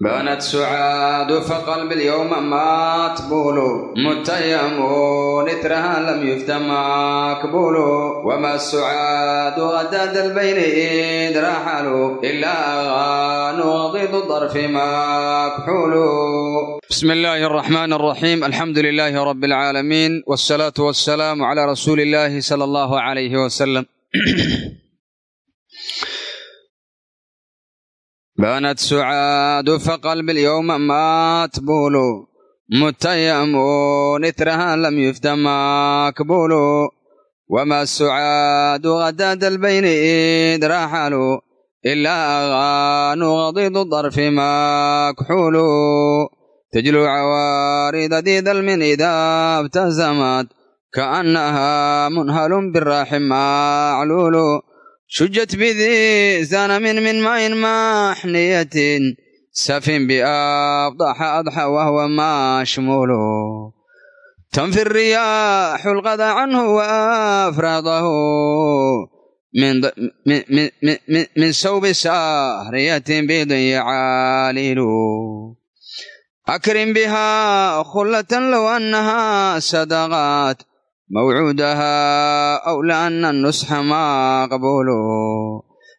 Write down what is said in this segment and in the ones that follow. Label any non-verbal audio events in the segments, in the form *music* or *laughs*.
بانت سعاد فقلب اليوم ماتبول متيم نترها لم يفت مقبول وما السعاد غداد البين إذ رحلوا إلا أغان وضيض الظرف مكحول بسم الله الرحمن الرحيم الحمد لله رب العالمين والصلاة والسلام على رسول الله صلى الله عليه وسلم بانت سعاد فقلب اليوم ماتبول متيم نثرها لم يفت مقبول وما السعاد غداد البين إذ رحلوا إلا أغان غضيض الظرف مكحول تجلو عوارض ذي ذلم إذا ابتزمت كأنها منهل بالراح معلول شجت بذي زنم من ماء محنية سف بأفضح أضحى وهو مشمول تنفي الرياح الغضا عنه وأفراضه من, من, من, من, من سوب سارية بيض يعالل أكرم بها خلة لو أنها صدقات موعودها أو لأن النصح مقبول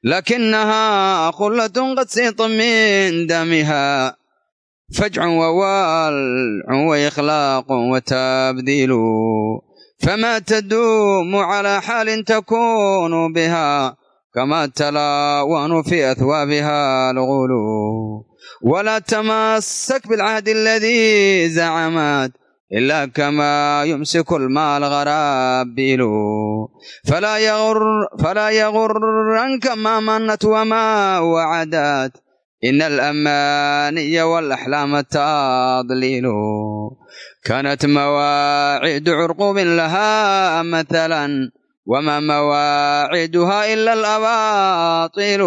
لكنها خلة قد سيط من دمها فجع ووالع وإخلاق وتبديل فما تدوم على حال تكون بها كما تلاون في أثوابها الغول ولا تمسك بالعهد الذي زعمت إلا كما يمسك المال غرابيل فلا يغر فلا يغرنك ما منت وما وعدت إن الأماني والأحلام تضليل كانت مواعيد عرقوب لها مثلا وما مواعيدها إلا الأباطيل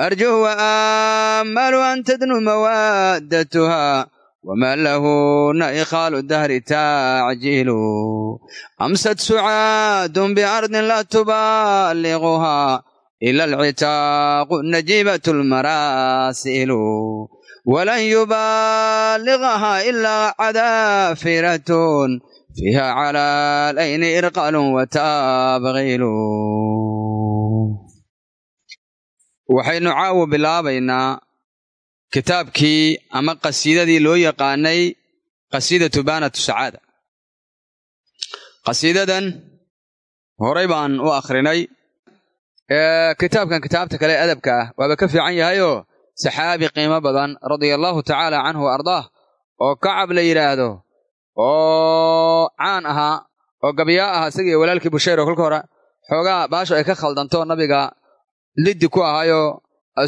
أرجو وآمل أن تدنو موادتها وما له إخال الدهر تعجيل أمست سعاد بأرض لا تبالغها إلا العتاق نجيبة المراسيل ولن يبالغها إلا عذافرة فيها على الأين إرقال وتابغيل waxaynu caawa bilaabaynaa kitaabkii ama qasiidadii loo yaqaanay qasiidatu baanatu sacaada. Qasiidadan horay baan u akhrinay. Kitaabkan kitaabta kale adabka ah waaba ka fiican yahayoo saxaabi qiimo badan radia allahu tacaala canhu wa ardaah oo kacab la yidhaahdo oo caan ahaa oo gabyaa ahaa isagii walaalkii bushayr oo kolka hore xoogaa baasho ay ka khaldanto nabiga liddi ku ahaayoo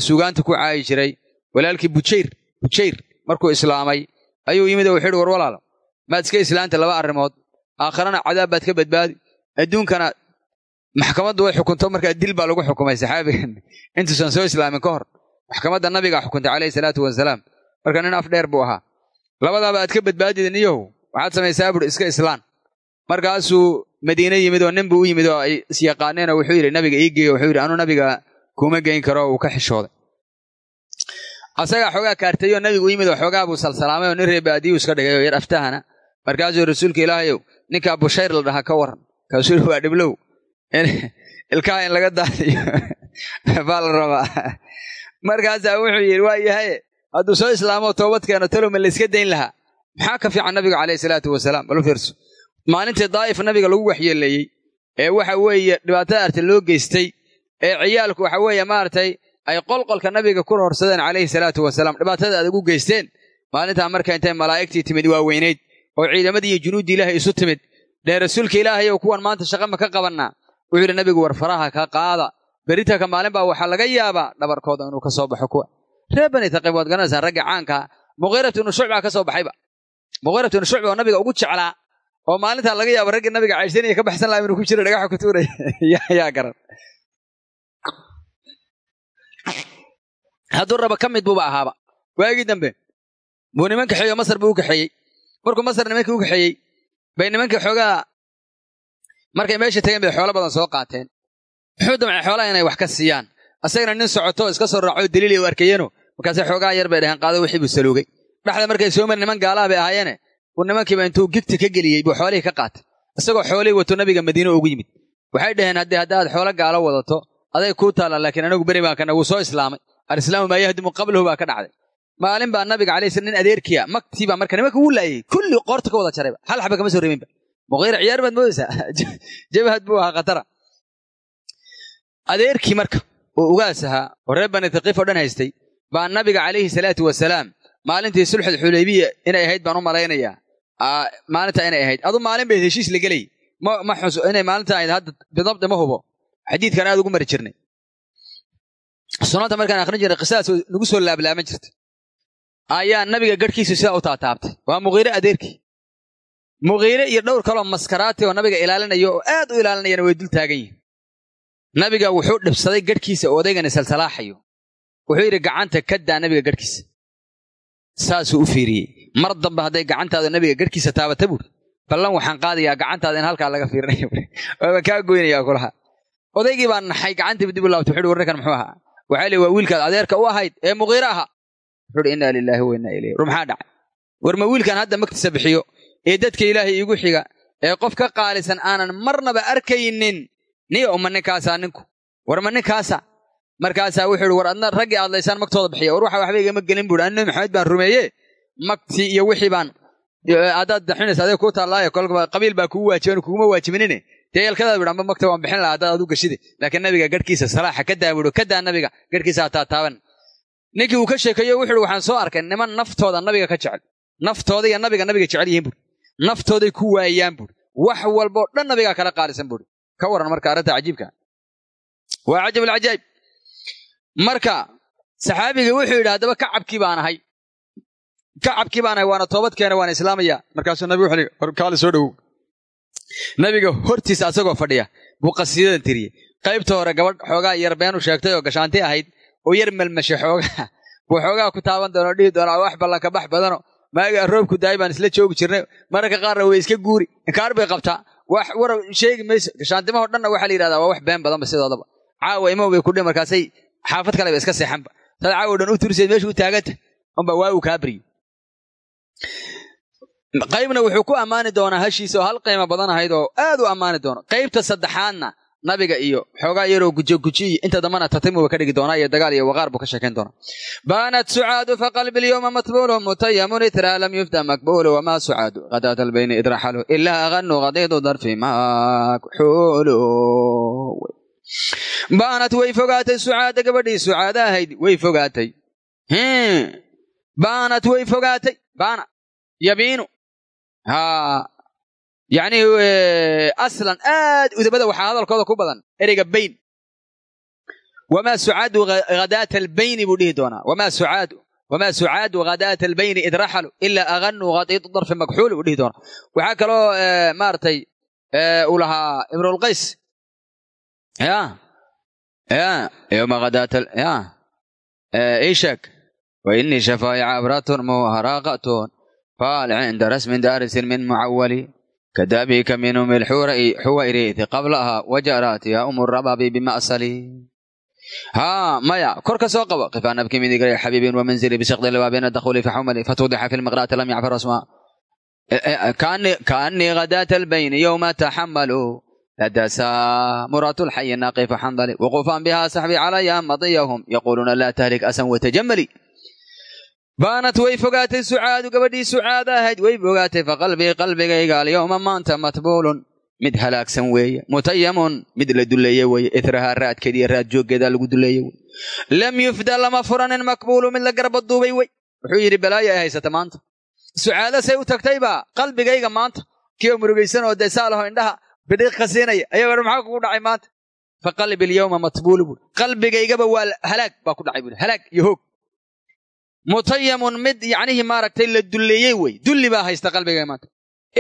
suugaanta ku caayi jiray walaalkii bujayr bujayr markuu islaamay ayuu yimid oo wuxuu yidhi war walaalo. Maad iska islaanta laba arrimood. Aakharana cadaab baad ka badbaadi. Adduunkana maxkamaddu way xukunto markaa dil baa lagu xukumay saxaabigan. *laughs* Intuusan soo islaamin ka hor maxkamadda nabigaa xukuntay calayhi salaatu wasalaam. Marka nin af dheer buu ahaa. Labadaaba aad ka badbaadida niyow waxaad samaysaa buuri iska islaan. Markaasuu madiine yimid oo nin buu u yimid oo ay isyaqaaneen oo wuxuu yidhi nabiga ii geeyo wuxuu yidhi anuu nabiga kuma geyn karo uu ka xishooday asagaa xoogaa kaartayoo nabigu yimid oo xoogaa buu salsalaamay oo nin ree baadiyu iska dhigay oo yar aftahana markaasuu rasuulka ilaahayow ninkaa bushayr la dhahaa ka waran. Kaasuu waa dhiblow. *laughs* Ilkaha in laga daadiyo. *laughs* Baa la rabaa. Markaasaa wuxuu yidhi waa yahaye hadduu soo islaamoo toobad keeno talow ma layska dayn lahaa. Maxaa ka fiican nabiga calayhi salaatu wasalaam? Balu fiirso. Maalintii daa'if nabiga lagu waxyeeleeyey ee waxa weeye dhibaatada arta loo geystay ee ciyaalku waxa weeye maaragtay ay qolqolka nabiga ku horsadeen calayhi salaatu wasalaam. Dhibaatada adag u geysteen maalintaa marka intay malaa'igtii timid waa weynayd oo ciidamadii iyo junuuddii ilaahay isu timid. Dhee rasuulka ilaahay ow kuwan maanta shaqa ma ka qabannaa? Wuxuu yidhi nabigu war faraha ka qaada. Beritanka maalin baa waxaa laga yaabaa dhabarkooda inuu ka soo baxo kuwa. Reer bani taqiib waad garanaysaan ragga caankaa muqiiratu ibnu shucbaa ka soo baxayba muqiiratu ibnu shucba oo nabiga ugu jeclaa oo maalintaa laga yaaba raggii nabiga caydhsanaya ka baxsan laha inuu ku jiro dhagaxa ku tuuraya. *laughs* Yaa garan hadduu raba ka mid buuba ahaaba. Waagii dambe buu niman kaxeeyo masar buu u kaxeeyey. Markuu masar nimankii u kaxeeyey bay nimankii xoogaa markay meesha tageen bay xoolo badan soo qaateen. Muxuu damcay xoolaha inay wax ka siiyaan? Asagana nin socoto iska soo raaco daliilay u arkayeeno markaase xoogaa yar bay dhaheen qaado wixii buu saluugay dhexda markay soo mari niman gaalaha bay ahaayeene uu nimankiiba intuu gigta ka geliyey buu xoolihii ka qaatay. Isagoo xoolihii wato nabiga madiine ugu yimid. Waxay dhaheen haddii haddaad xoolo gaalo wadato aday kuu taallaan laakiin anagu beri baan kana wuu soo islaamay alislaamu maa yahdimu qablahu baa ka dhacday. Maalin baa nabiga alay slam nin adeerkiya maktii baa marka nimanka wuu laayey kulli qoorta ka wada jarayba hal xaba kama soo reebinba muqiira ciyaar baad moodaysaa? *laughs* Jabhad buu ahaa khatara. Adeerkii marka oo ugaas ahaa oo reer bani taqiif oo dhan haystay baa nabiga calayhi salaatu wasalaam maalintii sulxul xudaybiya inay ahayd baan u malaynayaa maalinta inay ahayd. Adu maalin bay heshiis la gelay. Ma xus inay maalinta ahayd hadda bidabdi ma hubo. Xadiidkan aad ugu sunanta markaan akhrin jirnay qisadaas nagu soo laablaaban jirtay ayaa nabiga garhkiisu sidaa u taataabtay. Waa muqiire adeerkii muqiire iyo dhowr kaloo maskaraati oo nabiga ilaalinayo oo aad u ilaalinayana way dul taagan yihiin nabiga wuxuu dhibsaday garhkiisa oo salsalaaxayo. Wuxuu yidhi gacanta ka daa nabiga garhkiisa. Saasuu u fiiriyey. Mar dambe hadday gacantaada nabiga garhkiisa taabata buuri ballan waxaan qaadayaa gacantaada in halkaa laga fiirinayo. *laughs* Waaba kaa goynayaa kulaha. Odaygii baa naxay gacantiiba dib u laabtay. Wuxuu warrinkan muxuu ahaa waxaa lii waa wiilkaad adeerka u ahayd ee muqiire ahaa. Wuxuu innaa lilaahi wa innaa ilayhi war maxaa dhacay. War ma wiilkan hadda magtiisa bixiyo ee dadka ilaahay iigu xiga ee qof ka qaalisan aanan marnaba arkaynin? Niya uma ninkaasaa ninku. War ma ninkaasa markaasaa wuxuu ihi war adna raggii aad laysaan magtooda bixiya. War waxa waxba igama gelin buuri an nabi maxamed baan rumeeye magtii iyo wixii baan haddaad daxinaysa adee kuu taallaayo kolba qabiil baa kugu waajiban kuguma waajibanine dee yalkadaad bidhi amba magta waan bixin lahaa haddaad adu gashide laakiin nabiga garhkiisa salaaxa ka daa buuri ka daa nabiga garhkiisa ha taataaban ninkii uu ka sheekeeyo wuxu uhi waxaan soo arkay niman naftooda nabiga ka jecel. Naftooda iyo nabiga nabiga jecel yihiin buuri. Naftooday ku waayaan buuri. Wax walboo dhan nabigaa kala qaalisan buuri. Ka waran marka arrinta cajiibka. Waa cajab alcajaa'ib marka saxaabigii wuxuu yidhi haddaba kacabkii baan ahay kacabkii baan waana toobad keena waana islaamaya markaasuu nabi wuxuu kaali soo dhowow nabiga hortiisa asagoo fadhiya buu qasiidadan tiriyey qaybta hore gabadh xoogaa yar beenu sheegtay oo gashaanti ahayd oo yar melmashay xoogaa. *laughs* Buu xoogaa ku taaban doona oo dhihi doonaa wax ballanka bax badano. Maaga roobku daay baan isla joogi jirnay. Mararka qaarna way iska guuri. Inkaar bay qabtaa. Wax war sheegi mayso. Gashaantimaho dhanna waxaa la yidhahdaa waa wax been badanba sidoodaba. Caawa imow bay kudhi markaasay xaafad kale ba iska seexanba. Saad caawa dhan u turiseed meesha u taaganta. Unba waa uu kaa baryo qaybna wuxuu ku ammaani doonaa hashiisa oo hal qiimo badan ahayd oo aad u ammaani doono. Qaybta saddexaadna nabiga iyo xoogaa yaroo gujo gujiy inta dambana tatimuba ka dhigi doonaa iyo dagaal iyo waqaar buu ka sheekayn doonaa. Baanat sucaadu faqalbi lyowma matbuulu mutayamun itraa lam yufda makbuulu wamaa sucaadu. Qadaat albayni idraxalu ilaa aganu qadiidu darfi makxuulu baanat way fogaatay sucaada gabadhii sucaada ahayd way fogaatay baanat way fogaatay baana yabiinu haa yacni aslan aad udabada waxaa hadalkooda ku badan ereyga bayn wamaa sucaadu hadaata albayni buu dhihi doonaa wamaa sucaadu wamaa sucaadu hadaata albayni id raxalu ilaa aganu qadiidu darfi makxuul buu dhihi doonaa waxaa kaloo maaragtay uu lahaa imrulqays ya ya yowma hadaata ya ishak وإني شفايع عبرة مهراقة فال عند رسم دارس من معول كدابيك من أم الحويريث قبلها وجراتها أم الرباب بمأصلي ها مايا كرك سوقب قفا نبكي من ذكر حبيب ومنزلي بشقد الوابين الدخول في حملي فتوضح في المقراة لم يعفر اسمها كأني, كأني غداة البين يوم تحملوا لدى سامرة الحي الناقف حنظلي وقوفا بها سحبي علي مضيهم يقولون لا تهلك أسا وتجملي baanat way fogaatay sucaadu gabadhii sucaada ahayd way fogaatay faqalbii qalbigayga alyowma maanta matbuulun. Mid halaagsan weeye mutayamun mid la duleeye weeye itrahaa raadkeeda iyo raad jooggeeda lagu duleeye wey lam yufda lama furanin makbuulu mid la garbaduubay wey wuxuu yidhi balaayo ay haysata maanta. Sucaada say u tagtaybaa qalbigayga maanta kii oo murugaysan oo dee indhaha bidhiiq siinaya ayaa war maxaa kugu dhacay maanta? Faqalbi alyowma matbuulu buuri qalbigaygaba waa halaag baa ku dhacay buuri halaag iyo hoog mutayamun mid yacnihii maaragtay la dulleeyey wey. Dulli baa haysta qalbiga maanta.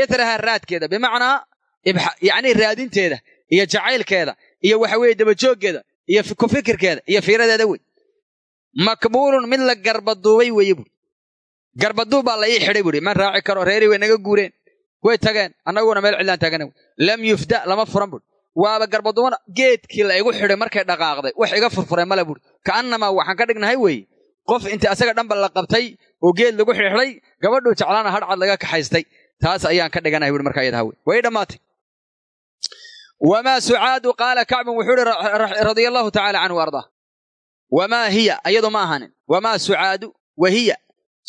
Itraha raadkeeda bimacnaa yacnii raadinteeda iyo jacaylkeeda iyo waxa weeye dabajooggeeda iyo ku fikirkeeda iyo fiiradeeda wey. Makbuulun mid la garbaduubay weeye buuri garbaduub baa la ii xidhay buuri man raaci karo reerii way naga guureen. Way tageen annaguna meel cidlaan taagana wey. Lam yufda lama furan buuri waaba garbaduubana geedkii la igu xidhay markay dhaqaaqday wax iga furfuray male buuri ka'annamaa waxaan ka dhignahay weeye qof inta asaga dhanba la qabtay oo geed lagu xidhxidhay gabadhuu jeclaana hadhcad laga kaxaystay. Taas ayaan ka dhiganaya buhi markaa iyadaha wey way dhammaatay. Wamaa sucaadu qaala kacbun wuxuu ihi radia allahu tacaala canhu ardaa. Wamaa hiya ayadu ma ahaanin. Wamaa sucaadu wa hiya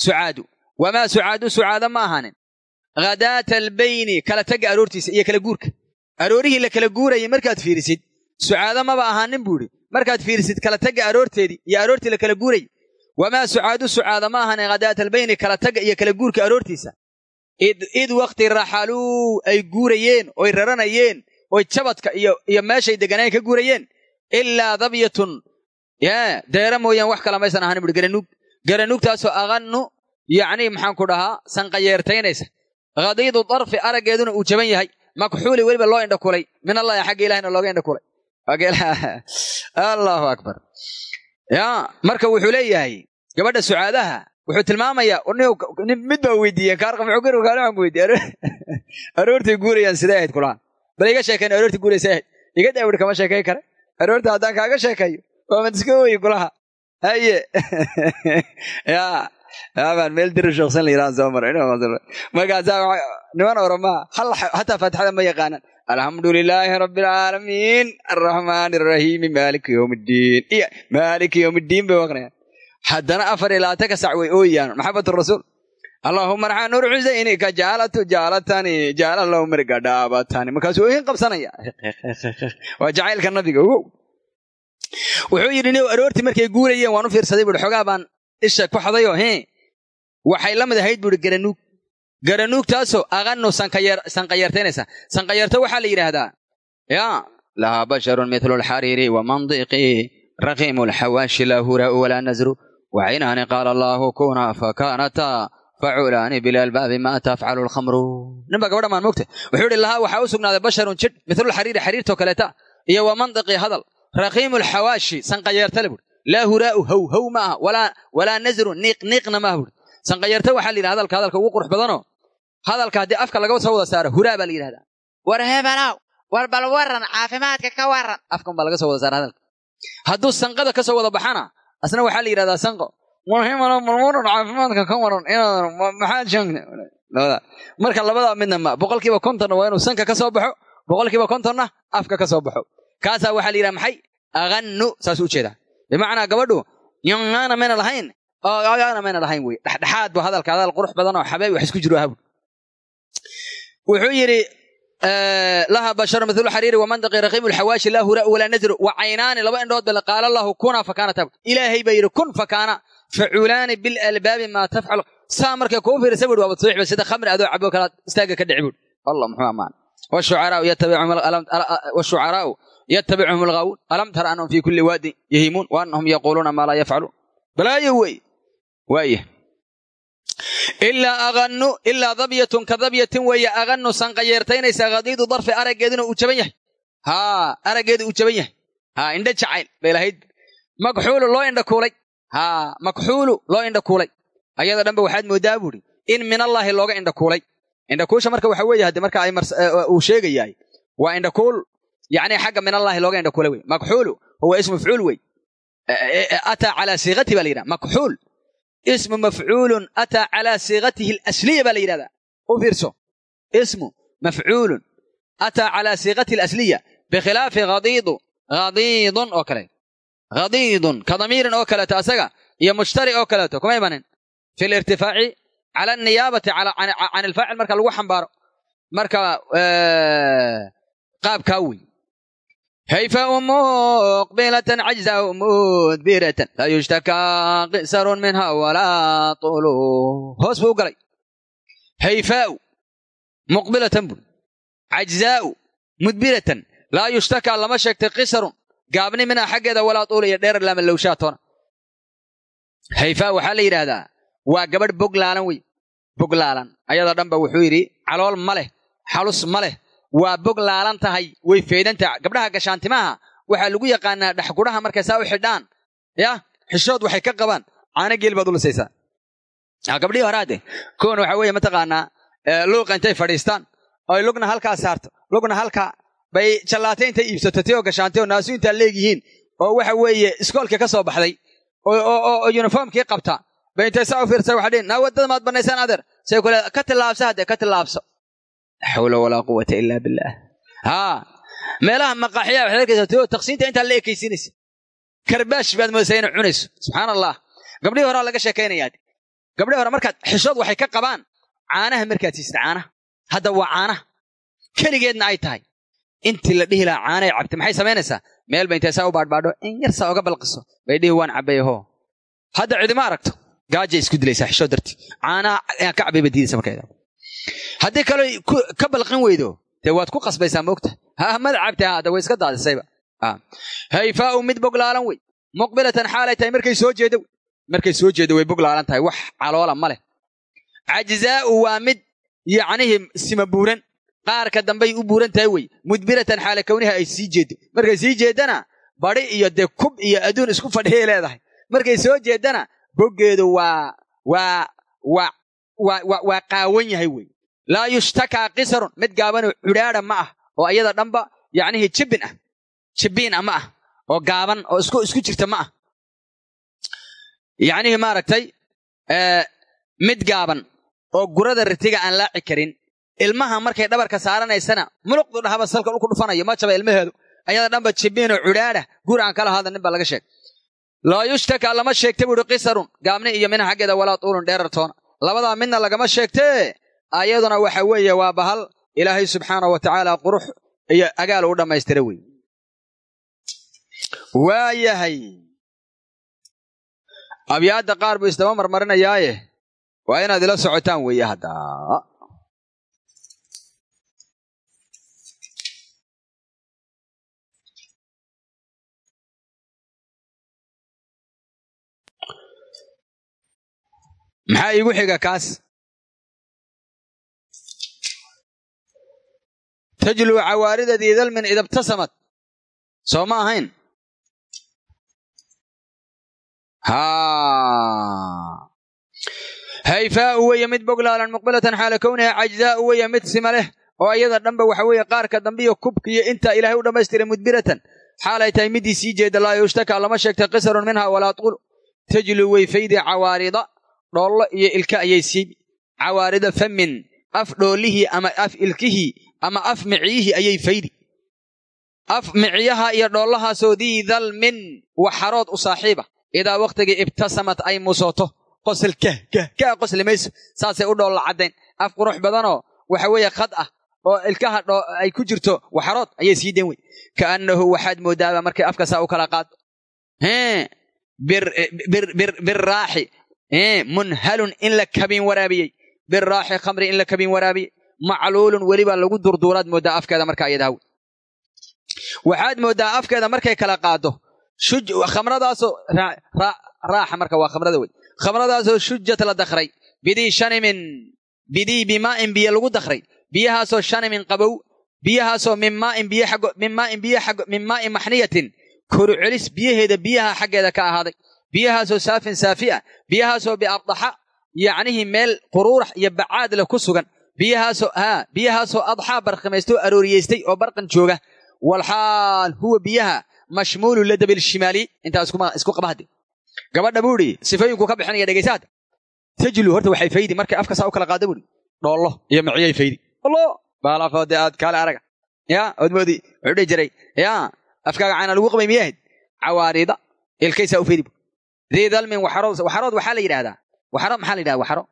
sucaadu wamaa sucaadu sucaada ma ahaanin. Hadaata albayni kala tagga aroortiisa iyo kala guurka. Aroorihii la kala guurayay markaad fiirisid sucaado maba ahaanin buu idhi markaad fiirisid kala tagga aroorteedii iyo aroortii la kala guurayay wamaa sucaadu sucaada ma ahaanin hadaata albayni kala tagga iyo kala guurka aroortiisa id wakti raxaluu ay guurayeen oy raranayeen oy jabadka iyo meeshay deganaayen ka guurayeen ilaa dabyatun deera mooyaan wax kala maysan ahanin buhi garanuug garanuugtaasoo aqannu yacnii maxaan ku dhahaa sanqayeertaynaysa khadiidu darfi araggeeduna uu jaban yahay makxuuli weliba loo indhakulay min allahi xagga ilahina looga indhakulay allahu akbar ya marka wuxuu leeyahay gabadha sucaadaha wuxuu tilmaamayaa mid baa weydiiye *laughs* aroortay guurayaan sidee ahayd kulaan bal iga sheekayn aroortii guuraysa ahayd. Iga daawir kama sheekayn kare. Aroorta haddaan kaaga sheekayo waaman iska ooyi kulaha. Haye. *laughs* Ya abaan meel diri sheeksan la yidhaha soo maray markaasaa niman oramaa hataa faatixada ma yaqaanaan alxamdu lilaahi rabbi alcaalamiin arraxmaan arrahiimi maaliki yowm iddiin iyo maaliki yowm iddiin bay waqnayaan haddana afar iyo labaatanka sac way ooyaan maxabatu rasuul. Allahuma arxaa nur xusayni ka jaalatu jaalatani jaala lahu mirga dhaabatani. Markaasuu oohin qabsanaya. *laughs* Waa jacaylka nabiga ogow wuxuu yidhi nin aroortii markay guurayeen waan u fiirsaday buui xoogaa baan isha ku xadayoo he waxay la mid ahayd buuhi garanuug. Garanuugtaasoo aqanu sanqayeertaynaysa sanqayeerta waxaa la yidhaahdaa ya lahaa basharun mithlu alxariiri wa mandiqi raqiimu alxawaashi laa huraa'u walaa nazru wacaynaani qaala allaahu kuna fakanata faculaani bilalbaabi ma tafcalu lkhamru ninbaa gabadha maan mogta wuxuu ihi lahaa waxaa u sugnaaday basharun jidh mithlulxariiri xariirtoo kaleeta iyo wa mandiqi hadal raqiimu alxawaashi sanqayeerta le buuri laa huraa'u how how ma aha walaa nazru niiq niiqna maaha buuri sanqayeerta waxaa la yidhaha hadalka hadalka ugu qurux badanoo hadalka haddii afka laga soo wada saaro huraa baa la yidhahdaa war hebelaw war bal waran caafimaadka ka waran afkan baa laga soo wada saara hadalka hadduu sanqada ka soo wada baxana asna waxaa la yidhahdaa sanqo warhemelo marwaran caafimaadka ka waran inaadan maxaad sheegna marka labadaa midna ma. Boqolkiiba kontonna waa inuu sanka ka soo baxo boqolkiiba kontonna afka ka soo baxo. Kaasaa waxaa la yidhaha maxay? Aqannu saasuu u jeedaa bimacnaa gabadhu yongaana mayna lahayn? Ogaana mayna lahayn wey. Dhexdhexaad bu hadalka hadal qurux badan oo xabeeb wax isku jiro ahabu wuxuu yidhi laha basharu mithlu xariiri wamandaqi raqiimu lxawaashi laa huraa'u walaa nadru wa caynaani laba indhood bale qaala allahu kuna fakaana tab. Ilaahay baa yidhi kun fakaana faculaani bilalbaabi maa tafcalu. Saa markay kuu fiirisa bui waabad suuxba sida khamri adoo cabo kalaad istaaga ka dhici bui allah muxuu ammaan. Washucaraa'u yattabicuhum alghaawuun. Alam tara annahum fii kulli waadin yahimuun wa annahum yaquuluuna maa laa yafcaluun. Balaayo wey. Waaya ilaa dabyatun ka dabyatin weeye aqannu sanqayeertaynaysa khadiidu darfi araggeeduna uu jaban yahay haa araggeedu uu jaban yahay haa indha jacayl bay lahayd makxuulu loo indhakuulay haa makxuulu loo indhakuulay ayada dhanba waxaad mooddaa buuhi in minallaahi looga indhakuulay indhakuusha marka waxa weeye hadde marka uu sheegayahay waa indhakuul yacni xagga minallaahi looga indhakuulay wey makxuulu huwa ismu mafcuul wey ataa calaa siiqatihi ba la yidhaha ismu mafcuulun ataa calaa siiqatihi alasliya baa la yidhahdaa u fiirso ismu mafcuulun ataa calaa siiqatihi alasliya bikhilaafi hadiidu hadiidun oo kale hadiidun ka damiirin oo kaleeto asaga iyo mushtari oo kaleeto kuma imanin fi lirtifaaci cala aniyaabati can ilfaacil marka lagu xambaaro marka qaabkaa wey hayfa muqbilatan cajzaa mudbiratan laa yushtakaa qisarun minha walaa tulu hoos buu u galay hayfaau muqbilatan bul cajzaau mudbiratan laa yushtakaa lama sheegtay qisarun gaabni minha xaggeeda walaa tuulu iyo dheer lama lowshaa toona hayfaa waxaa la yidhaahdaa waa gabadh boglaalan wey boglaalan ayadoo dhanba wuxuu yidhi calool ma leh xalus ma leh waa bog laalan tahay way feedantaha gabdhaha gashaantimaha waxaa lagu yaqaanaa dhaxgudhaha markay saa u xidhaan. Ya xishood waxay ka qabaan caana geel baad u lisaysaa gabdhihii horaade koon waxa weeye mataqaanaa luuqa intay fadhiistaan. Oy lugna halkaa saarto lugna halkaa bay jallaatay intay iibsato ti oo gashaantay oo naasu intaa leegyihiin oo waxa weeye iskoolka ka soo baxday oo yuniformkii qabta bay intay saa u fiirsa waxaa dhihin naa waddada maad bannaysaan adeer say kule ka tillaabsa haddee ka tillaabso. la xawla walaa quwata ilaa billaah haa meelaha maqaaxiyaa waxaad arkaysaa taqsiinta intaa la ekaysiinaysa karbaash baad moodaysaa inay cunayso subxaan allah gabdhihii horaa laga sheekaynayaa gabdhihii hore markaad xishood waxay ka qabaan caanaha markaad siista caanaha hadda waa caanaha keligeedna ay tahay intii la dhihi lahaa caanay cabtay maxay samaynaysaa meel ba intay saa u baadhbaadho in yar saa oga balqiso bay dhihi waan cabbay hoo hadda cidima aragto gaajay isku dilaysaa xishood darti caanaha ka markayda haddii kaloo ka balqin weydo dee waad ku qasbaysaa moogta ha mad cabtay haada way iska daadisayba. Hayfaau mid boglaalan wey. Muqbilatan xaalay tahay markay soo jeedo markay soo jeedo way boglaalan tahay wax caloola ma leh. Cajzaa'u waa mid yacnihii sima buuran. Qaarka dambay u buuran tahay wey. Mudbiratan xaala kowniha ay sii jeedo. Markay sii jeedana badi iyo dee kub iyo adduun isku fadhiyay leedahay. Markay soo jeedana boggeedu waa waa waa waa qaawan yahay wey laa yushtakaa qisarun. Mid gaabanoo cudhaadha ma ah oo ayada dhanba yacnihii jibbin ah. Jibbiin ah ma ah oo gaaban oo isku jirta ma ah. Yacnihii maaragtay mid gaaban oo gurada ritiga aan laaci karin ilmaha markay dhabarka saaranaysana muluqdu dhahaba salka dhulku dhufanayo ma jaba ilmaheedu ayada dhanba jibbiinoo cudhaadha gur aan kala hadla nin baa laga sheegay laa yushtaka lama sheegta buuhi qisarun. Gaabni iyo mina xaggeeda walaa tuulun dheerartoona labadaa midna lagama sheegtee ayaduna waxa weeye waa bahal ilaahay subxaana wa tacaala qurux iyo agaal u dhammaystira wey waa yahay abyaadda qaar buu isdaba marmarinayaaye. Waa inaad ila socotaan weeye hadda. Maxaa iigu xiga kaas tajluu cawaarida diidalmin idabtasamad soo ma ahayn? Hayfaau weeye mid boglaalan muqbilatan xaala kowniha cajzaa'u weeye mid sima leh oo iyada dhanba waxa weeye qaarka dambiyo kubkiyo intaa ilaahay u dhammaystiray mudbiratan. Xaalay tahay midii sii jeeda laa yushtakaa lama sheegta qisarun minha walaa tuulu tajluu way faydi cawaarida dhoollo iyo ilka ayay siibi cawaarida famin af dhoolihii ama af ilkihii ama af miciyihii ayay faydi. Af miciyaha iyo dhoollahaasoo dii dalmin waxarood u saaxiiba. Idaa wakhtigii ibtasamad ay musoto qosol kah kah kaa qosli mayso. Saasay u dhoolla caddayn af qurux badanoo waxa weeye khad ah oo ilkaha ay ku jirto waxarood ayay sii dayn wey. Kaannahu waxaad moodaaba markay afka saa u kala qaado. Birraaxi munhalun in la kabin waraabiyey. Biraaxi khamri in la kabin waraabiyey macluulun weliba lagu durduuraad mooddaa afkeeda marka ayadahaw waxaad mooddaa afkeeda markay kala qaado khamradaasoo raaxa marka waa khamrada wey khamradaasoo shujat la dakray bidii shanimin bidii bimaa'in biyo lagu dakray biyahaasoo shanimin qabow biyahaasoo min maa'in biyo xaggo min maa'in biyo maxniyatin. Koru celis biyaheeda biyaha xaggeeda ka ahaaday. Biyahaasoo saafin saafi ah biyahaasoo biabdaxa yacnihii meel quruurax iyo bacaad leh ku sugan biyahaasoo haa biyahaasoo adxaa barqimaystoo arooriyeystay oo barqan jooga. Walxaal huwa biyaha mashmuulu ladabil shimaali. Intaa isku qaba hadde gabadha buu idhi sifooyinkuu ka bixinaya dhegaysaada tajlu horta waxay faydi markay afka saa u kala qaada buuhi dhoollo iyo miciyay faydi. Allo baalafoo dee aad kaale araga. Yaa ood moodi wuxuu dhihi jiray. Yaa afkaaga caana lagu qabay miyahayd cawaarida ilkaysaa u faydi diidalmin waxarood waxarood waxaa la yidhahdaa waxaro maxaa la yidhahda waxaro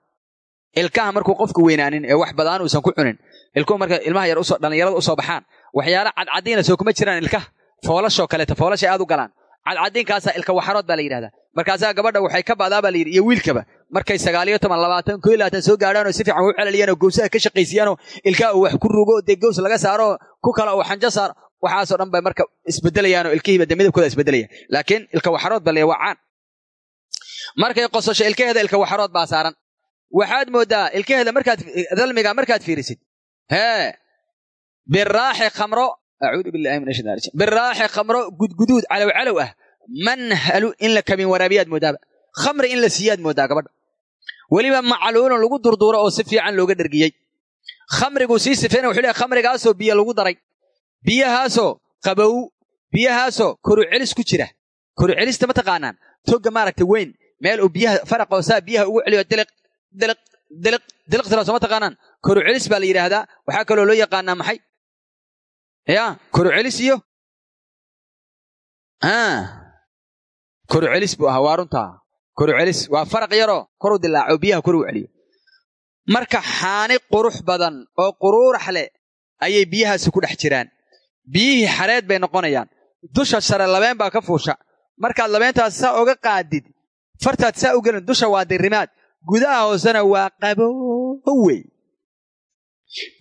ilkaha markuu qofku weynaanin ee wax badaan uusan ku cunin ilkuhu marka ilmaha yar dhallinyarada u soo baxaan waxyaala cadcadiina soo kuma jiraan ilkaha. Foolashoo kaleeta foolashay aad u galaan. Cadcadiinkaasaa ilka waxarood baa la yidhahdaa markaasaa gabadha waxay ka baadaa baa la yidhi iyo wiilkaba. Markay sagaaliyo toban labaatan koo labaatan soo gaadhaanoo si fiican u celaliyaan oo gowsaha ka shaqaysiiyaanoo ilkaha uu wax ku rugo dee gows laga saaro ku kala uu xanjo saaro waxaasoo dhan bay marka isbedelayaanoo ilkihiiba dee midabkooda isbedelaya. Laakiin ilka waxarood baa la waa caan. Markay qososho ilkaheeda ilka waxarood baa saaran waxaad mooddaa ilkaheeda markaad dalmiga markaad fiirisid. Hee biraaxi khamro acuudu billahi min ashaitan rajim biraaxi khamro gudguduud calow calow ah manhalu in la kabin waraabiyaad moodaaba. Khamri in la siiyaad mooddaa gabadha weliba macluulun lagu durduuro oo si fiican looga dhergiyey khamriguu sii sifayna wuxuu leehay khamrigaasoo biyo lagu daray. Biyahaasoo qabow biyahaasoo koru celis ku jira. Koru celista ma taqaanaan. Toga maaragta weyn meel uu biyaha faraqoo saa biyaha ugu celiyo diliq diliq diliq diliq tira sooma taqaanaan koru celis baa la yidhaahdaa waxaa kaloo loo yaqaanaa maxay ya koru celis iyo koru celis buu ahaa waa runtaa koru celis waa faraq yaroo koru dilaaco biyaha koru celiyo marka xaani qurux badan oo quruurax leh ayay biyahaasi ku dhex jiraan biyihii xareed bay noqonayaan dusha sare labeen baa ka fuusha markaad labeentaas saa oga qaadid fartaad saa u gelin dusha waa dirimaad gudaha hoosena waa qabowey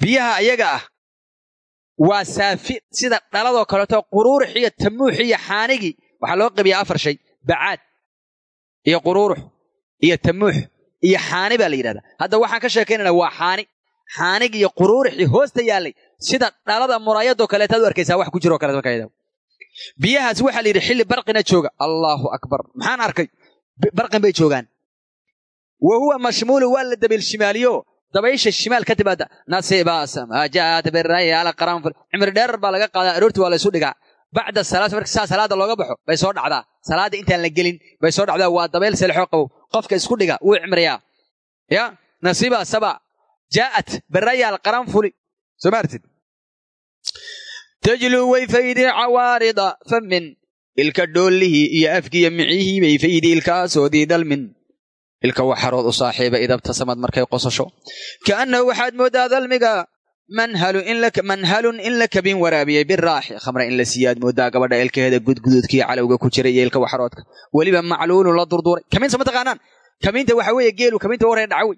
biyaha ayaga ah waa saafi. Sida dhaladoo kaleeto quruurux iyo tamuux iyo xaanigii waxaa loo qabiyaa afar shay. Bacaad iyo quruurux iyo tamuux iyo xaani baa la yidhahdaa. Hadda waxaan ka sheekaynayna waa xaani. Xaanigi iyo quruurixii hoosta yaallay sida dhalada muraayadoo kaleetaad u arkaysaa wax ku jiroo kaleet markaa biyahaas waxaa la yidhi xilli barqina jooga. Allaahu akbar. Maxaan arkay? Barqin bay joogaan wa huwa mashmuulu waa la dabayl shimaaliyo dabaysha shimaal ka timaada nasibaasamajaat birayaala qaranful cimri dheerar baa laga qaadaa aroortii waa laysu dhigaa bacda salaad marka saa salaada looga baxo bay soo dhacdaa salaada intaan la gelin bay soo dhacdaa waa dabayl selexoo qabow qofka isku dhiga wuu cimriyaa ya nasiba saba jaa'at birayaal qaranfuli soo maartid tajluu way faydii cawaarida ilka dhoolihii iyo afkiiyo dalmin ilka waxarood u saaxiiba idabtasamad markay qosasho. Kaannahu waxaad mooddaa dalmiga manhalun in la kabin waraabiyey biraaxi khamra in la siiyaad mooddaa gabadha ilkaheeda gudguduudkii calowga ku jiray iyo ilka waxaroodka weliba macluulu la durduuray. Kamiinsa ma taqaanaan? Kamiinta waxa weeye geelu kamiinta waree dhacawey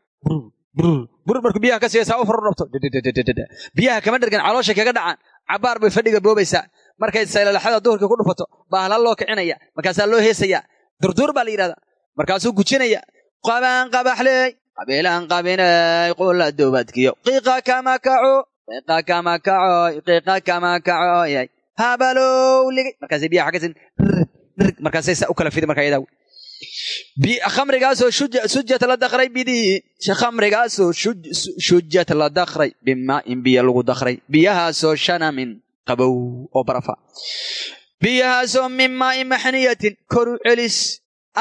bur markuu biyaha ka siiya saa u fardhabto biyaha kama dhergan calooshay kaga dhacaan. Cabaar bay fadhiga boobaysaa. Markay saylalaxada duhurka ku dhufato baa halal loo kicinaya markaasaa loo heesaya durduur baa la yidhahdaa. Markaasuu gujinaya qabaan qabaxley qabiilaan qabinay qula dubadkiyo qiiqa kama kaco qiiqa kama kaco qiiqa kama kacoyay habalow ligay markaasay biyaha barafa biyahaasoo min maa'in maxniyatin koru celis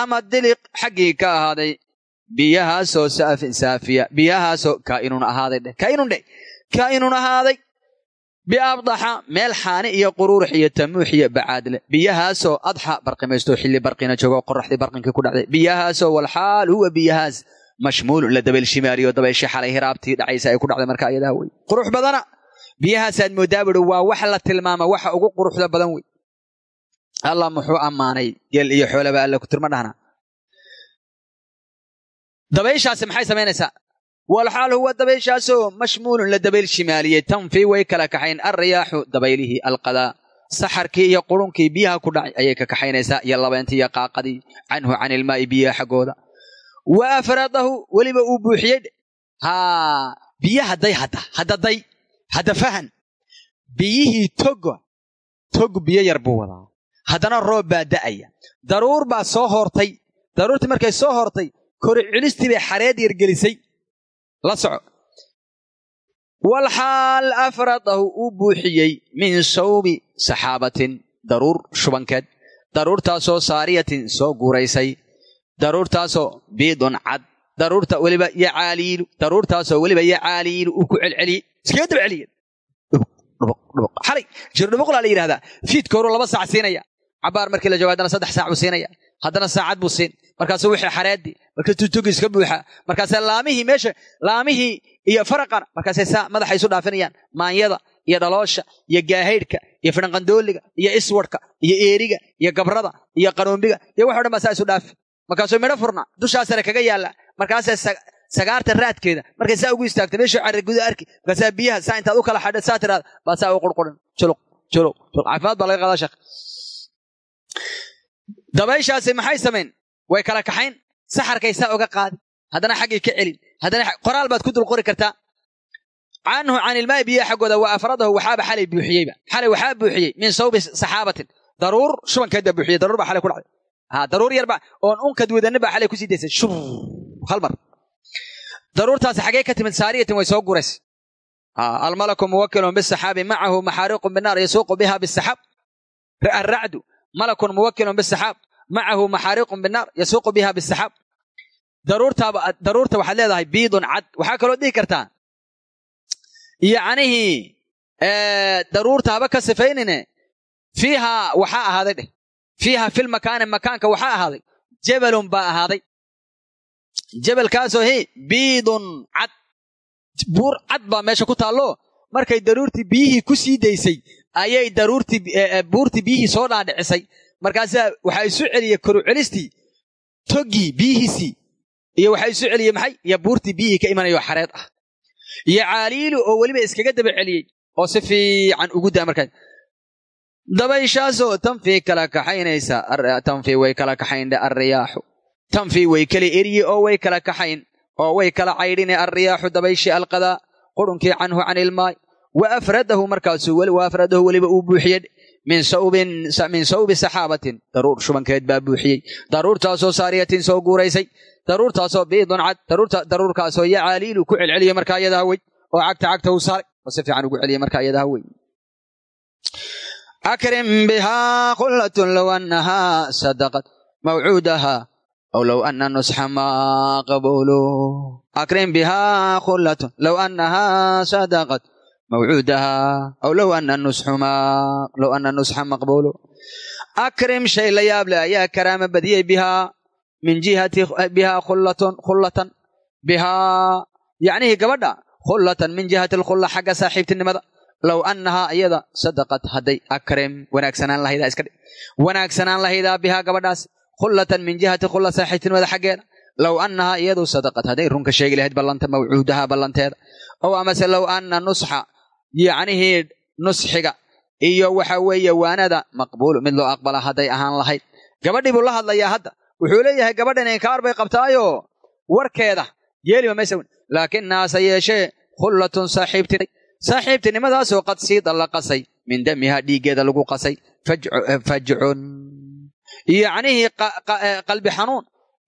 ama diliq xaggii ka ahaaday biyahaasoo saafiya. Biyahaasoo kaa'inun ahaaday dheh kaa'inun dheh kaa'inun ahaaday. Biabdaxa meel xaani iyo quruurux iyo tamuux iyo bacaadle biyahaasoo adxa barqimaysto xilli barqina joogo qoraxdii barqinkii ku dhacday. Biyahaasoo walxaal huwa biyahaas. Mashmuulun la dabayl shimaaliyo dabayshi xalay hiraabtii dhacaysa ay ku dhacday marka ayadaa wey. Qurux badana. Biyahaasaad moodaa buhi waa wax la tilmaama waxa ugu quruxda badan wey. Allah muxuu ammaanay. Geel iyo xoolaba alle kutirma dhahna dabayshaasi maxay samaynaysaa walxaal huwa dabayshaasoo mashmuulun la dabayl shimaaliyey tanfii way kala kaxayn alriyaaxu dabaylihii alqadaa saxarkii iyo qurunkii biyaha ku dhacay ayay ka kaxaynaysaa iyo labeentii iyo qaaqadii canhu can ilmaa'i biyaha xaggooda. Wa afradahu weliba uu buuxiyey haa biyaha day hadda hadda day hadda fahan. Biyihii toga tog biyo yar buu wadaa. Haddana roob baa da'aya. Daruur baa soo hortay daruurtii markay soo hortay kori celistii bay xareed yargelisay la soco walxaal afradahu uu buuxiyey min sawbi saxaabatin daruur shubankeed. Daruurtaasoo saariyatin soo guuraysay. Daruurtaasoo biidun cad. Daruurta weliba yacaaliilu daruurtaasoo weliba yacaaliilu uu ku celceliyey iskaga dab celiye xalay jirdhubuqlaa la yidhahdaa fiidka horu laba saac siinaya. Cabaar markii la joogo haddana saddex saac buu siinaya haddana saacad buu siin. Markaasuu wixii xareedii markaasuu togi iska buuxa. Markaasee laamihii meesha laamihii iyo faraqana markaasay saa madaxa isu dhaafinayaan. Maanyada iyo dhaloosha iyo gaahaydhka iyo fidhanqandooliga iyo iswadhka iyo eeriga iyo gabrada iyo qaroombiga iyo wax o dhan baa saa isu dhaafi. Markaasuu midho furna dushaa sare kaga yaalla markaasee sagaarta raadkeeda markay saa ugu istaagta meeshuu carri guda arki markaasaa biyaha saa intaad u kala xadha saa tiraada baa saa u qurqurin. Juluq juluq juluq caafimaad baa laga qaadaa sheekh dabayshaasi maxay samayn way kala kaxayn? Saxarkay saa uga qaadi haddana xaggay ka celin. Haddana qoraal baad ku dul qori kartaa. Canhu can ilmaa'i biyaha xaggooda wa afradahu waxaaba xalay buuxiyeyba xalay waxaa buuxiyey min sawbi saxaabatin. Daruur shubankeed baa buuxiyey. Daruur baa xalay ku dhacday. Ha daruur yarba oon unkad wadanin baa xalay ku sii daysay shur hal daruurtaasi xaggee ka timid saariyatin way soo guraysay almalaku muwakilun bisaxaabi macahu maxaariqun binaar yasuuqu biha bisaxaab arracdu malakun muwakilun bisaxaab macahu maxaariqun binaar yasuuqu biha bisaxaab daruurta waxaad leedahay biidun cad waxaa kaloo dhihi kartaa yacnihii daruurta haba ka sifaynine fiiha waxaa ahaaday dheh fiiha fil makaani makaanka waxaa ahaaday jabalun baa ahaaday jabalkaasoo hi biidun cad buur cad baa meesha ku taallo markay daruurtii biyihii ku sii daysay ayay daruurtii buurtii biyihii soo dhaadhicisay markaasaa waxaa isu celiyey korucelistii toggii biyihiisii iyo waxaa isu celiyey maxay? Iyo buurtii biyihii ka imanayo xareed ah. Iyo caaliilu oo weliba iskaga daba celiyey oo si fiican ugu daa markaas. Dabayshaasoo tanfii kala kaxaynaysa tanfii way kala kaxayn arriyaaxu. Tanfii way kala erye oo way kala kaxayn oo way kala caydhine arriyaaxu dabayshi alqadaa qurunkii canhu can ilmaay wa afradahu markaasuu afradahu weliba uu buuxiyey min sawbi saxaabatin. Daruur shubankeed baa buuxiyey. Daruurtaasoo saariyatin soo guuraysay. Daruurtaasoo biidun cad. Daruurkaasoo yacaaliilu ku celceliyey markaa iyadaa wey oo cagta cagta uu saaray. Oo si fiican ugu celiyey markaa iyadaa wey akrim bihaa khullatun low annahaa sadaqat mawcuudaha. Aw low ana nusxa maa qabulu. Akrim bihaa khullatun low annahaa sadaqat mawcuudaha aw low ana nusxu maa low ana nusxa maqbulu akrim shay la yaab leh ayaa karaama badiyey bihaa min jihati bihaa khullatun khullatan bihaa yacnihii gabadha khullatan min jihati alkhulla xagga saaxiibtinimada low annahaa iyada sadaqad hadday akrim wanaagsanaan lahaydaa iska dhig wanaagsanaan lahaydaa bihaa gabadhaas khullatan min jihati khulla saaxiibtinimada xaggeeda low annahaa iyadu sadaqad hadday runka sheegi lahayd ballanta mawcuudaha ballanteeda ow amase low anna nusxa yacnihii nusxiga. Iyo waxa weeye waanada maqbuulu mid loo aqbala hadday ahaan lahayd. Gabadhii buu la hadlayaa hadda. Wuxuu leeyahay gabadhan inkaar bay qabtaayo. Warkeeda. Yeeliba maysa laakin naase yeeshee khullatun saaxiibtinay. Saaxiibtinimadaasoo qad siida la qasay. Min damiha dhiiggeeda lagu qasay. Fajcun. Yacnihii qalbi xanuun.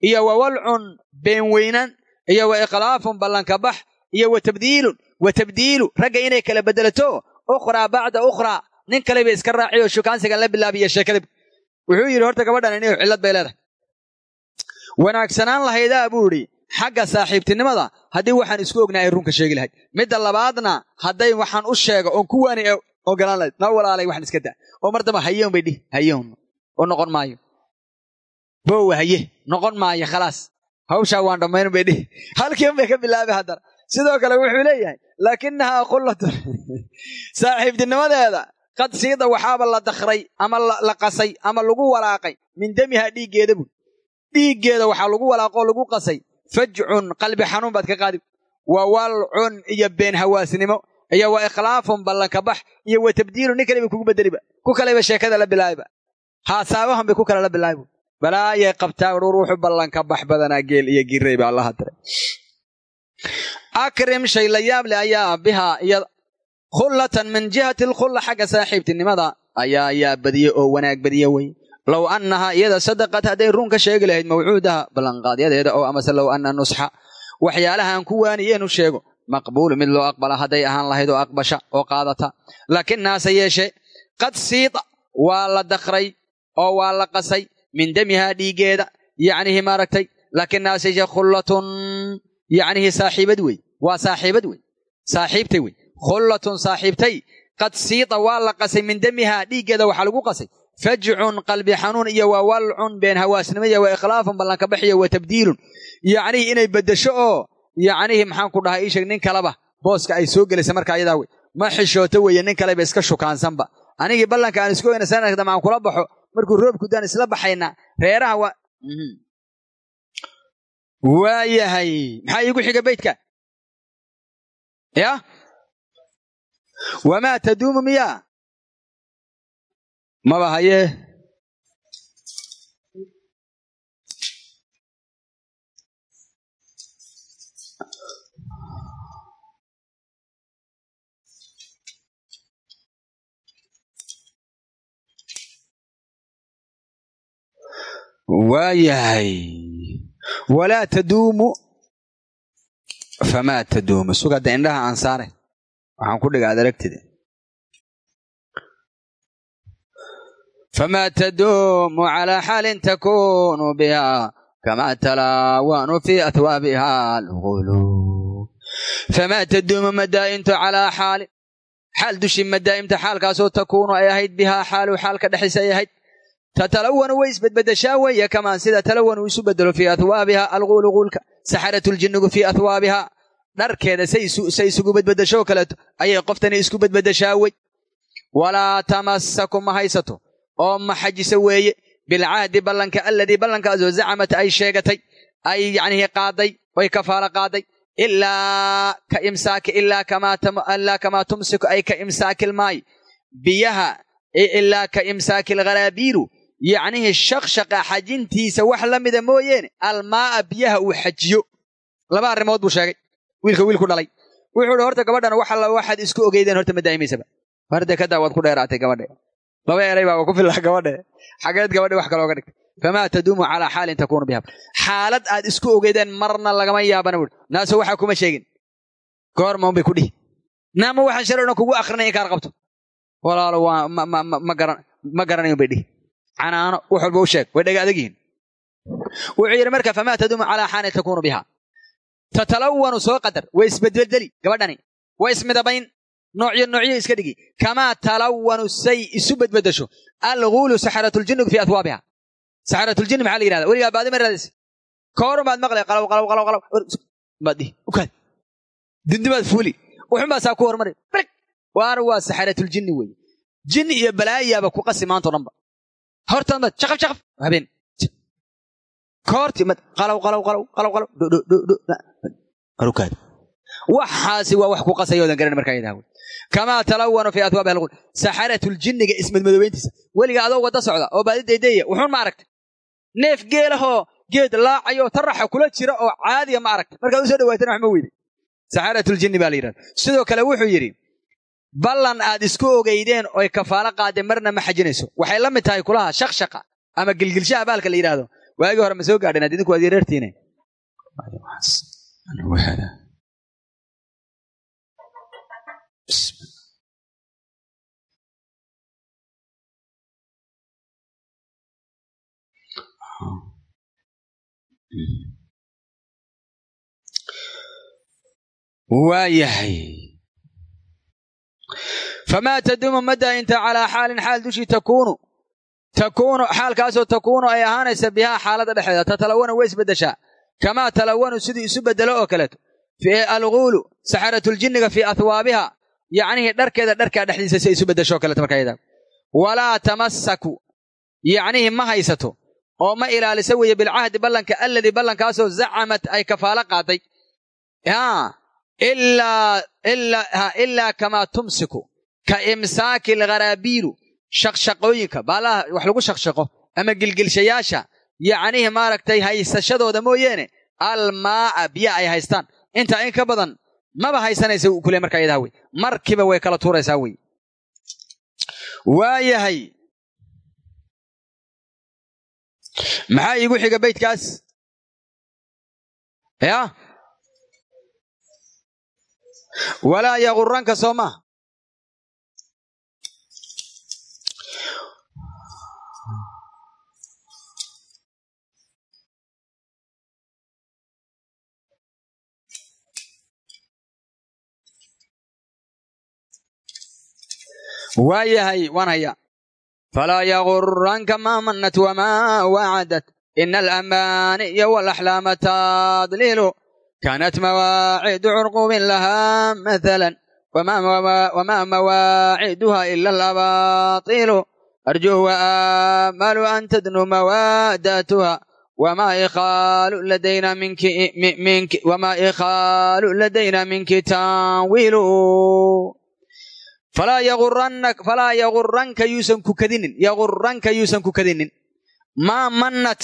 Iyo wa walcun been weynaan iyo wa ikhlaafun ballanka bax. Iyo wa tabdiilun wa tabdiilu ragga inay kala bedelato ukhraa bacda ukhraa nin kale bay iska raaciyo shukaansigan la bilaabiya sheekada wuxuu yidhi horta gabadhan iniyo cillad bay leedahay wanaagsanaan lahaydaa buu idhi xagga saaxiibtinimada haddii waxaan isku ognaa ay runka sheegi lahayd midda labaadna hadday waxaan u sheega oon ku waani ogolaan lahayd na walaalay waxaan iska daa oo mar damba hayoon bay dhihi hayoon oo noqon maayo boowa haye noqon maayo khalaas hawshaa waan dhammayn sidoo kale wuxuu leeyahay laakinahaa khullatun *laughs* saaxiibtinimadeeda qad siida waxaaba la dakray ama la qasay ama lagu walaaqay min damiha dhiiggeeda buu. Dhiiggeeda waxaa lagu walaaqoo lagu qasay. Fajcun qalbi xanuun baad ka qaadi. Wa walcun iyo been hawaasnimo iyo wa ikhlaafun ballanka bax iyo wa tabdiilu nin kale bay kugu bedeliba ku kaleba sheekada la bilaabiba haasaabahan bay ku kale la bilaabiba balaayay qabtaa ruuxu ballanka bax badanaa geel iyo girey baa allaha diray akrim shay la yaab leh ayaa bihaa iyada khullatan min jihati alkhulla xagga saaxiibtinimada ayaa yaa badiye oo wanaag badiye wey. Low annahaa iyada sadaqad hadday runka sheegi lahayd mawcuudaha ballanqaadyadeeda oo amase low anna nusxa waxyaalahaan ku waaniyeenu sheego. Maqbuulu mid loo aqbala hadday ahaan lahayd oo aqbasha oo qaadata. Laakiin naase yeeshe qad siida waa la dakray oo waa la qasay min damihaa dhiiggeeda yacnihi maaragtay. Laakiin naase yeeshe khullatun yacnihi saaxiibad wey waa saaxiibad wey saaxiibtay wey khullatun saaxiibtay qad siida waa la qasay min damihaa dhiiggeeda waxaa lagu qasay. Fajcun qalbi xanuun iyo wa walcun been hawaasnimo iyo wa ikhlaafun ballanka baxiyo wa tabdiilun. Yacnihii inay beddesho oo yacnihii maxaan ku dhahay iisheeg nin kaleba booska ay soo gelaysa markaa ayadaa wey. Ma xishooto weeye nin kaleba iska shukaansanba. Anigii ballanka aan isku oyna sanadka dambe kula baxo. Markuu roobku daan isla baxayna reeraha waa waa yahay maxaa iigu xiga beydka ya? Wamaa taduumu miyaa maba haye waa yahay walaa taduumu famaa taduumu sugada indhaha aan saare waxaan ku dhiga ad aragtid famaa taduumu calaa xaalin takuunu biha kamaa talaawaanu fii atwaabiha alquluub famaa taduumu madaa'intu calaa xaalin xaal dushii madaa'imta xaalkaasoo takuunu ay ahayd bihaa xaalu xaalka dhexdiisa ay ahayd tatalawanu way isbedbedeshaa weeye kamaan sida talawanu isu bedelo fii ahwaabiha alguulu guulka saxaratljinnigu fii ahwaabiha dharkeeda say isugu bedbedesho kaleeto ayay qoftani isku bedbedeshaa wey walaa tamasaku ma haysato oo ma xajisa weeye bilcaadi ballanka alladii ballankaasoo zacamat ay sheegatay ay yacnihi qaaday oy kafaalo qaaday ilaa ka imsaaki ilaa kamaa tumsiku ay ka imsaaki ilmaay biyaha ilaa ka imsaaki algharaabiilu yacnihii shaqshaqa xajintiisa wax la mida mooyeene almaa'a biyaha uu xajiyo. Laba arrimood buu sheegay. Wiilka wiilku dhalay. Wuxuu hi horta gabadhan wax alla waxaad isku ogeydeen horta ma daa'imaysaba harde kadaa waad ku dheeraatay gabadhe. Laba eray baaba ku filla gabadhe. Xageed gabadhe wax kalooga dhigtay famaa taduumu calaa xaalin takuunu biha xaalad aad isku ogeydeen marna lagama yaabana buui naaso waxaa kuma sheegin. Goormaun bay ku dhihi. Naama waxaan shalowna kugu akrinay in kaar qabto. Walaalo ma garanayn bay dhihi canaano wax walba u sheeg. Way dhaga adag yihiin wuxuu yidhi marka famaa taduumu calaa xaalin takuunu biha tatalawanu soo qadar. Way isbedbeldeli gabadhani. Way ismidabayn. Noocyo noocyo iska dhigi. Kamaa talawanu say isu bedbedesho alguulu saxaratljinnigu fii ahwaabiha saxaratljinni maxaa la yidhahda weligaa baadi ma raadaysa koorun baad maqlay. Qalaw qalaw qalaw qalaw. Baad dhihi. Ukaad dindibaad fuuli. Wuxun baa ku hormari brig waana waa saxaratljinni weeye. Jinni iyo balaayaaba ku qasi maantao dhanba hortaan baad shaqaf shaqaf habeen. Koorti mad qalaw qalaw qalaw qalaw qalaw. Dho dho dho dho arukaad waxaasi waa wax ku qasayoodan garan markaa yidhaha kamaa talawanu fii ahwaabi alqul saxaratljinniga ismadmadoobeyntiisa weliga adoo wadda socda oo baadi wuxuun ma aragta. Neef geelahoo geed laacayoo taraxa kula jira oo caadiya ma aragta. Markaad u soo dhawaatana wax ma weyde saxaratljinni baa la yidhahda sidoo kale wuxuu yidhi ballan aad isku ogeydeen oy kafaalo qaadeen marna ma xajinayso. Waxay la mid tahay kulaha shaqshaqa ama gilgilshaha baalka la yidhaahdo waagii hore ma soo gaadheen ad idinku waad yareertiine waayahay famaa taduumu madaa'inta calaa xaalin xaal dushii takuunu takuunu xaalkaasoo takuunu ay ahaanaysa bihaa xaaladda dhexdeeda tatalawanu way isbeddeshaa kamaa talawanu siduu isu beddelo oo kaleeto alguulu saxaratljinniga fii ahwaabiha yacnihii dharkeeda dharkaa dhexdiisa si isu beddesho o kaleeto markaa walaa tamasaku yacnihii ma haysato oo ma ilaalisa weeye bilcahdi ballanka alladii ballankaasoo zacamat ay kafaalo qaaday ilaa kamaa tumsiku ka imsaaki algharaabiilu shaqshaqooyinka baalaha wax lagu shaqshaqo ama gilgilshayaasha yacnihii maaragtay haysashadooda mooyeene almaa'a biya ay haystaan intaa in ka badan maba haysanaysa kule markaa iyadaa wey markiiba way kala tuuraysaa wey waayahay maxaa iigu xiga baydkaas ya walaa yaguranka soo maaha waayahay waan hayaa falaa yaguranka maa manat wamaa wacadat ina alamaaniya walaxlaama tadliilu kaanat mawaacidu curqubin lahaa mathalan wamaa mawaaciduha ila alabaatiilu arjuu waamalu an tadnu mawaadatuha wamaa ikhaalu ladayna minki tanwiilu falaa yaguranka yuusan ku kadinin yaguranka yuusan ku kadinin maa mannat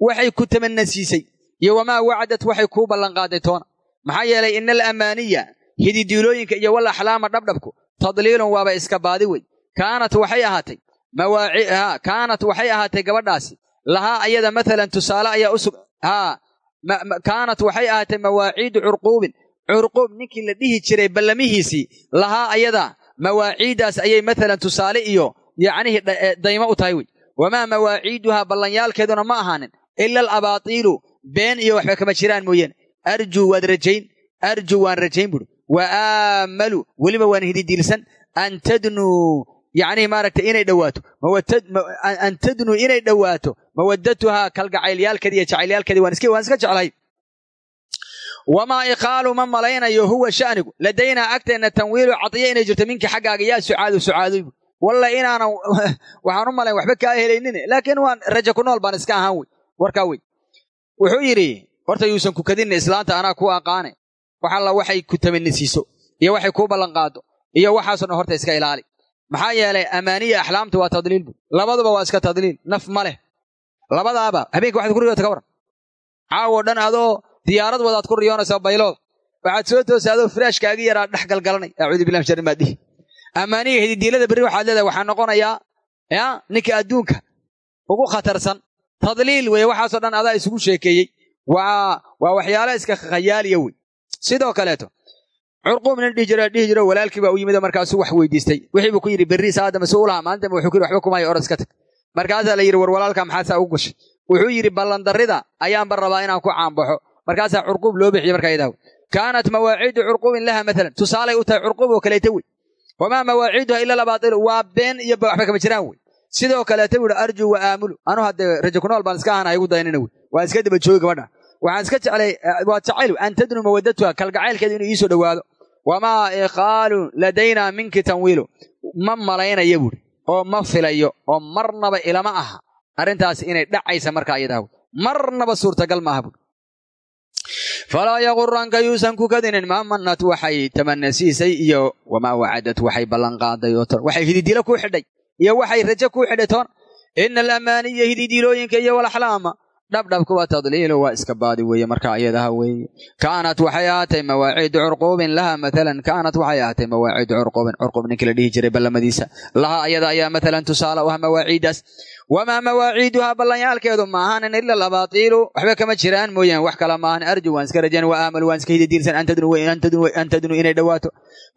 waxay ku tamanasiisay iyo wamaa wacdad waxay kuu ballanqaaday toona. Maxaa yeelay ina alamaaniya hididiilooyinka iyo wal axlaama dhabdhabku tadliilun waaba iska baadi wey kaanat waxay ahaatay kaanat waxay ahaatay gabadhaasi. Lahaa ayada maalan tusaale ayaa usug kaanat waxay ahaatay mawaaciidu curquubin. Curquub ninkii la dhihi jiray ballamihiisii lahaa ayada mawaaciiddaas ayay maalan tusaale iyo yacnihii daymo u tahay wey wamaa mawaaciiduhaa ballanyaalkeeduna ma ahaanin ila alabaatiilu been iyo waxba kama jiraan mooyaane arjuu waad rajayn arjuu waan rajayn buuri wa aamalu weliba waan hididiilsan an tadnuu yacnihi maaragtay inay dhowaato an tadnuu inay dhowaato mawaddatuhaa kalgacayliyaalkeedi iyo jacaylyaalkeedi waan iska jeclahay wamaa iqaalu ma malaynayo huwa sha'nigu ladaynaa agteenna tanwiilu cadiya inay jirto minki xaggaaga yaa sucaadu sucaadoy bu walla inaanan waxaan u malayn waxba kaa helaynin laakiin waan raja ku nool baan iska ahaan wey warkaa wey wuxuu yidhi horta yuusan ku kadinna islaanta anaa ku aqaane. Wax alla waxay ku tamanisiiso iyo waxay kuu ballanqaado iyo waxaasoo dhan horta iska ilaali. Maxaa yeelay amaaniya axlaamtu waa tadliil bu labaduba waa iska tadliil naf ma leh. Labadaaba habeenka waxaad ku riyoota ka waran caawoo dhan adoo diyaarad wadaad ku riyoonaysaa baylood. Waxaad soo toosa adoo firaashkaagii yaraa dhex galgalanay. Acuudu billahi min sharri maa dihi. Hididiilada berri waxaad leedahay waxaa noqonayaa ya ninka adduunka ugu khatarsan tadliil weeye waxaasoo dhan adaa isugu sheekeeyey. Waa waxyaala iska khayaaliya wey sidoo kaleeto curquub nin dhihi jiro walaalkii baa u yimid markaasuu wax weydiistay. Wixii buu ku yidhi berri saadama suu lahaa maantama wuxuu ku yidhi waxba kumaayo oras ka tag. Markaasaa la yidhi war walaalka maxaa saa ugu gashay? Wuxuu yidhi ballandarrida ayaanba rabaa inaan ku caanbaxo. Markaasaa curquub loo bixiyey markaa idahu kaanat mawaaciidu curquubin laha maalan tusaalay u tahay curquub oo kaleeta wey wamaa mawaaciiduha ila labaatilu waa been iyo waxba kama jiraan wey sidoo kaleeta buu yidhi arjuu wa aamulu. Anu haddee rajo ku nool baan iska ahana igu dayanina wey waan iska daba joogi gabadha waxaan iska jeclay waa jacayl an tadnu mawaddatuha kalgacaylkeeda inuu iisoo dhowaado. Wamaa iqaalu ladaynaa minki tanwiilu. Ma malaynaya buuri oo ma filayo oo marnaba ilama aha. Arrintaas inay dhacaysa markaa iyadaha marnaba suurtagal maaha buuri falaa yaquranka yuusan ku kadinin maa manat waxay tamanasiisay iyo wamaa wacadad waxay ballanqaaday oo waxay hididilo kuu xidhay iyo waxay rajo kuu xidhay toon ina alamaaniya hididilooyinka iyo walaxlaama. Dhabdhabkuwa tadliilu waa iska baadi weeye markaa iyadaha weeye. Kaanat waxay ahaatay mawaaciidu curquubin laha maalan kaanat waxay ahaatay mawaaciidu curquubin curquub ninkii la dhihi jiray ballamadiisa. Laha ayada ayaa maalan tusaale u ah mawaaciidaas wamaa mawaaciiduhaa ballanyaalkeedu maahanin ila labaatiilu. Waxba kama jiraan mooyaane wax kala maahan arju waan iska rajayn wa waan iska hididiilsan an tadnu inay dhowaato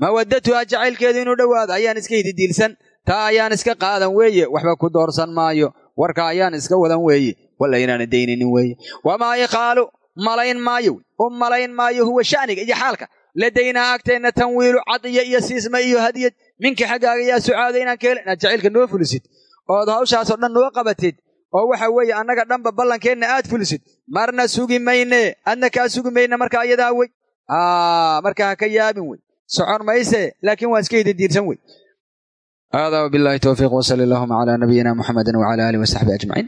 mawaddatuhaa jacaylkeedu inuu dhowaado ayaan iska hididiilsan taa ayaan iska qaadan weeye waxba ku doorsan maayo. Warka ayaan iska wadan weeye walla inaana dayninin weeye. Wamaa iqaalu malayn maayo u malayn maayo huwa sha'niga iyo xaalka. Ladaynaa agteenna tanwiilu cadiya iyo siisma iyo hadiyad. Minka xaggaaga yaa sucaado inaan ka hel inaad jacaylka noo fulisid. Ood hawshaasoo dhan noo qabatid. Oo waxa weeye annaga dhanba ballankeenna aad fulisid. Marna sugi mayne adna kaa sugi mayna markaa iyadaa wey. Marka ha ka yaabin wey. Socon mayse laakiin waan iska hididiirsan wey hada wabillahi towfiiq wsali allahuma cala nabiyina muxamedi wcala alihi wasaxbi ajmaciin